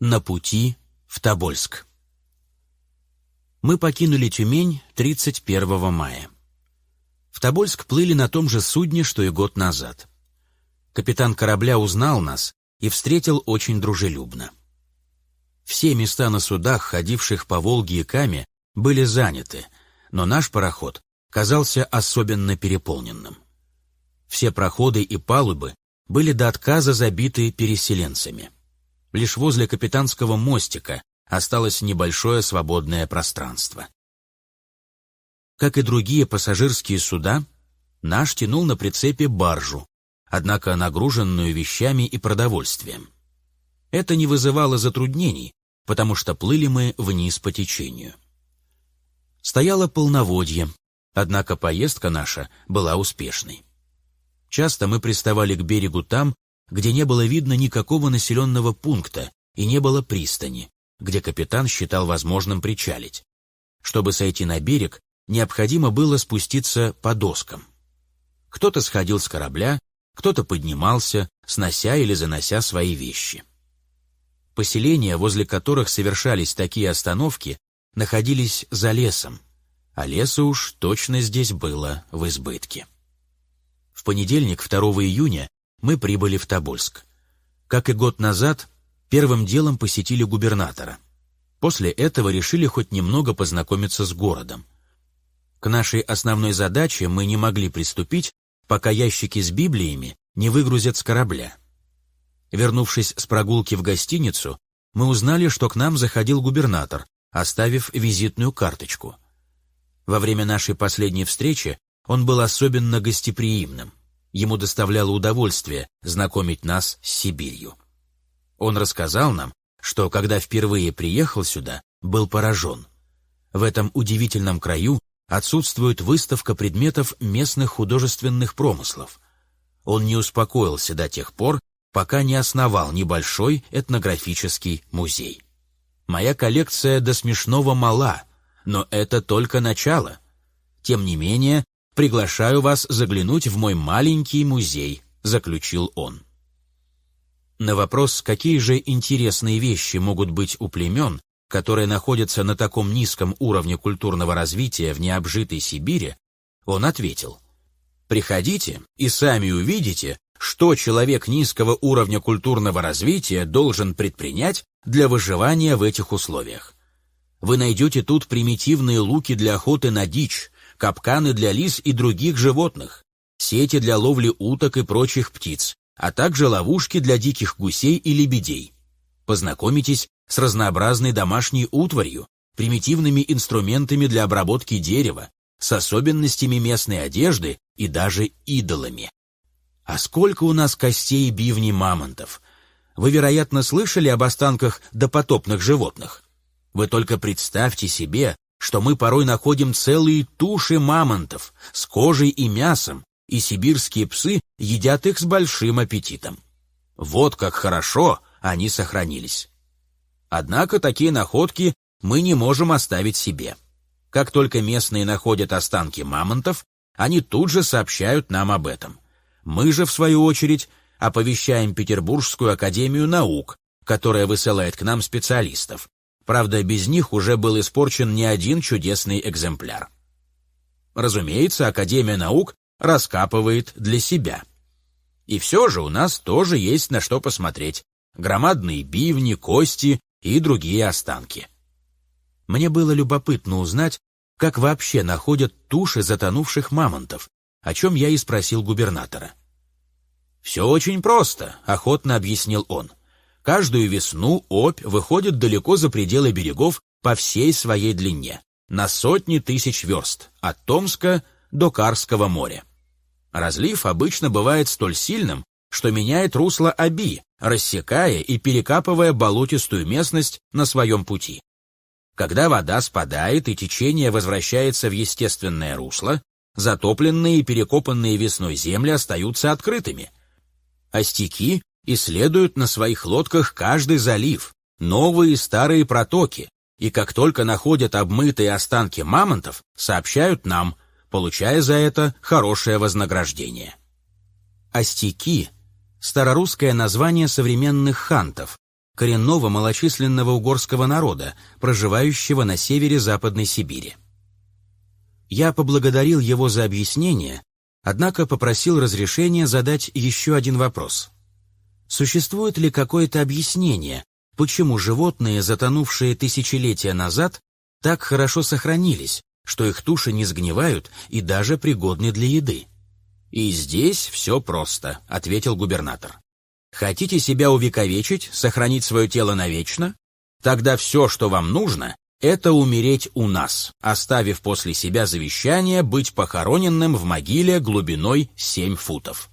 На пути в Тобольск. Мы покинули Тюмень 31 мая. В Тобольск плыли на том же судне, что и год назад. Капитан корабля узнал нас и встретил очень дружелюбно. Все места на судах, ходивших по Волге и Каме, были заняты, но наш пароход казался особенно переполненным. Все проходы и палубы были до отказа забиты переселенцами. Лишь возле капитанского мостика осталось небольшое свободное пространство. Как и другие пассажирские суда, наш тянул на прицепе баржу, однако нагруженную вещами и продовольствием. Это не вызывало затруднений, потому что плыли мы вниз по течению. Стояло полноводье, однако поездка наша была успешной. Часто мы приставали к берегу там, где не было видно никакого населенного пункта и не было пристани, где капитан считал возможным причалить. Чтобы сойти на берег, необходимо было спуститься по доскам. Кто-то сходил с корабля, кто-то поднимался, снося или занося свои вещи. Поселения, возле которых совершались такие остановки, находились за лесом, а леса уж точно здесь было в избытке. В понедельник, 2 июня, мы прибыли в Тобольск. Как и год назад, первым делом посетили губернатора. После этого решили хоть немного познакомиться с городом. К нашей основной задаче мы не могли приступить, пока ящики с Библиями не выгрузят с корабля. Вернувшись с прогулки в гостиницу, мы узнали, что к нам заходил губернатор, оставив визитную карточку. Во время нашей последней встречи он был особенно гостеприимным. Ему доставляло удовольствие знакомить нас с Сибирью. Он рассказал нам, что, когда впервые приехал сюда, был поражен. В этом удивительном краю отсутствует выставка предметов местных художественных промыслов. Он не успокоился до тех пор, пока не основал небольшой этнографический музей. Моя коллекция до смешного мала, но это только начало. Тем не менее, приглашаю вас заглянуть в мой маленький музей», — заключил он. На вопрос, какие же интересные вещи могут быть у племен, которые находятся на таком низком уровне культурного развития в необжитой Сибири, он ответил, «Приходите и сами увидите, что человек низкого уровня культурного развития должен предпринять для выживания в этих условиях. Вы найдете тут примитивные луки для охоты на дичь, капканы для лис и других животных, сети для ловли уток и прочих птиц, а также ловушки для диких гусей и лебедей. Познакомитесь с разнообразной домашней утварью, примитивными инструментами для обработки дерева, с особенностями местной одежды и даже идолами. А сколько у нас костей бивней мамонтов! Вы, вероятно, слышали об останках допотопных животных. Вы только представьте себе, что мы порой находим целые туши мамонтов с кожей и мясом, и сибирские псы едят их с большим аппетитом. Вот как хорошо они сохранились. Однако такие находки мы не можем оставить себе. Как только местные находят останки мамонтов, они тут же сообщают нам об этом. Мы же, в свою очередь, оповещаем Петербургскую академию наук, которая высылает к нам специалистов, Правда, без них уже был испорчен не один чудесный экземпляр. Разумеется, Академия наук раскапывает для себя. И все же у нас тоже есть на что посмотреть. Громадные бивни, кости и другие останки. Мне было любопытно узнать, как вообще находят туши затонувших мамонтов, о чем я и спросил губернатора. «Все очень просто», — охотно объяснил он. Каждую весну Обь выходит далеко за пределы берегов по всей своей длине, на сотни тысяч верст, от Томска до Карского моря. Разлив обычно бывает столь сильным, что меняет русло Оби, рассекая и перекапывая болотистую местность на своем пути. Когда вода спадает и течение возвращается в естественное русло, затопленные и перекопанные весной земли остаются открытыми. Остяки исследуют на своих лодках каждый залив, новые и старые протоки, и как только находят обмытые останки мамонтов, сообщают нам, получая за это хорошее вознаграждение. Остяки – старорусское название современных хантов, коренного малочисленного угорского народа, проживающего на севере Западной Сибири. Я поблагодарил его за объяснение, однако попросил разрешения задать еще один вопрос. Существует ли какое-то объяснение, почему животные, затонувшие тысячелетия назад, так хорошо сохранились, что их туши не сгнивают и даже пригодны для еды? «И здесь все просто», — ответил губернатор. Хотите себя увековечить, сохранить свое тело навечно? Тогда все, что вам нужно, это умереть у нас, оставив после себя завещание быть похороненным в могиле глубиной 7 футов.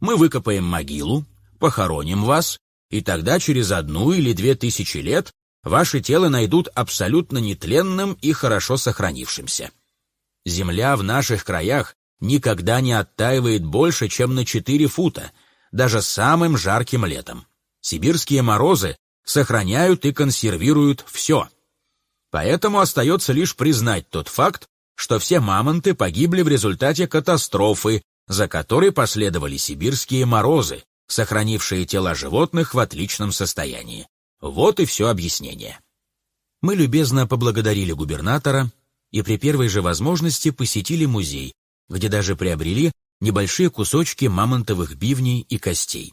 Мы выкопаем могилу, похороним вас, и тогда через одну или две тысячи лет ваше тело найдут абсолютно нетленным и хорошо сохранившимся. Земля в наших краях никогда не оттаивает больше, чем на 4 фута – даже самым жарким летом. Сибирские морозы сохраняют и консервируют все. Поэтому остается лишь признать тот факт, что все мамонты погибли в результате катастрофы, за которой последовали сибирские морозы, сохранившие тела животных в отличном состоянии. Вот и все объяснение. Мы любезно поблагодарили губернатора и при первой же возможности посетили музей, где даже приобрели небольшие кусочки мамонтовых бивней и костей.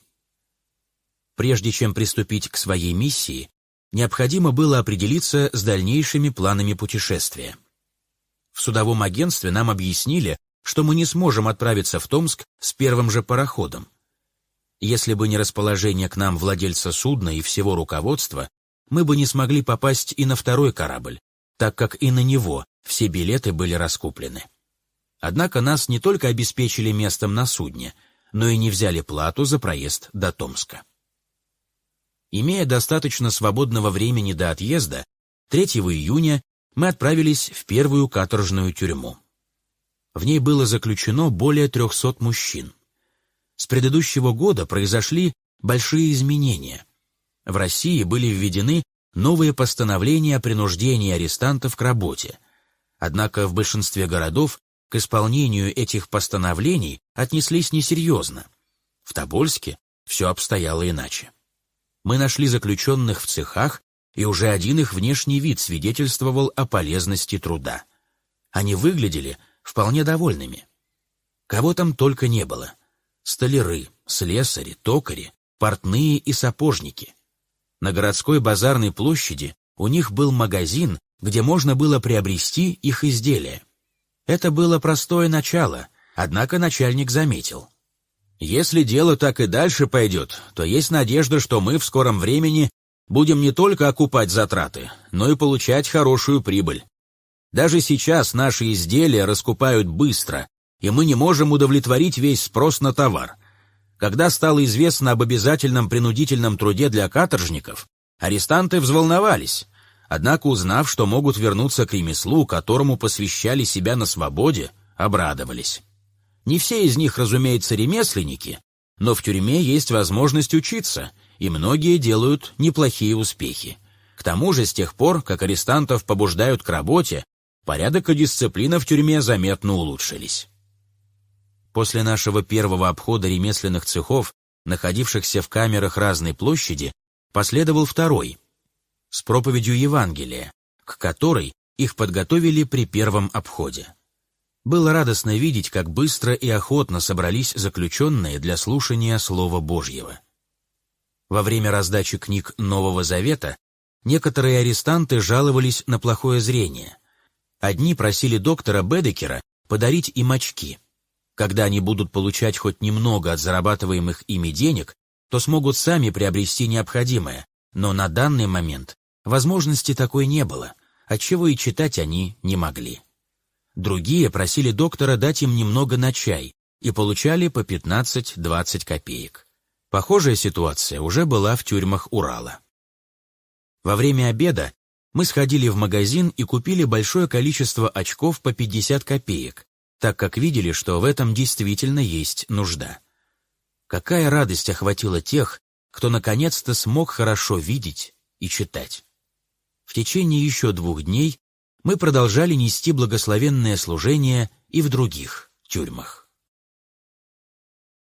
Прежде чем приступить к своей миссии, необходимо было определиться с дальнейшими планами путешествия. В судовом агентстве нам объяснили, что мы не сможем отправиться в Томск с первым же пароходом. Если бы не расположение к нам владельца судна и всего руководства, мы бы не смогли попасть и на второй корабль, так как и на него все билеты были раскуплены. Однако нас не только обеспечили местом на судне, но и не взяли плату за проезд до Томска. Имея достаточно свободного времени до отъезда, 3 июня мы отправились в первую каторжную тюрьму. В ней было заключено более 300 мужчин. С предыдущего года произошли большие изменения. В России были введены новые постановления о принуждении арестантов к работе. Однако в большинстве городов к исполнению этих постановлений отнеслись несерьезно. В Тобольске все обстояло иначе. Мы нашли заключенных в цехах, и уже один их внешний вид свидетельствовал о полезности труда. Они выглядели вполне довольными. Кого там только не было. Столяры, слесари, токари, портные и сапожники. На городской базарной площади у них был магазин, где можно было приобрести их изделия. Это было простое начало, однако начальник заметил. Если дело так и дальше пойдет, то есть надежда, что мы в скором времени будем не только окупать затраты, но и получать хорошую прибыль. Даже сейчас наши изделия раскупают быстро, и мы не можем удовлетворить весь спрос на товар. Когда стало известно об обязательном принудительном труде для каторжников, арестанты взволновались, Однако, узнав, что могут вернуться к ремеслу, которому посвящали себя на свободе, обрадовались. Не все из них, разумеется, ремесленники, но в тюрьме есть возможность учиться, и многие делают неплохие успехи. К тому же, с тех пор, как арестантов побуждают к работе, порядок и дисциплина в тюрьме заметно улучшились. После нашего первого обхода ремесленных цехов, находившихся в камерах разной площади, последовал второй, с проповедью Евангелия, к которой их подготовили при первом обходе. Было радостно видеть, как быстро и охотно собрались заключенные для слушания Слова Божьего. Во время раздачи книг Нового Завета некоторые арестанты жаловались на плохое зрение. Одни просили доктора Бедекера подарить им очки. Когда они будут получать хоть немного от зарабатываемых ими денег, то смогут сами приобрести необходимое, но на данный момент Возможности такой не было, отчего и читать они не могли. Другие просили доктора дать им немного на чай и получали по 15-20 копеек. Похожая ситуация уже была в тюрьмах Урала. Во время обеда мы сходили в магазин и купили большое количество очков по 50 копеек, так как видели, что в этом действительно есть нужда. Какая радость охватила тех, кто наконец-то смог хорошо видеть и читать. В течение еще двух дней мы продолжали нести благословенное служение и в других тюрьмах.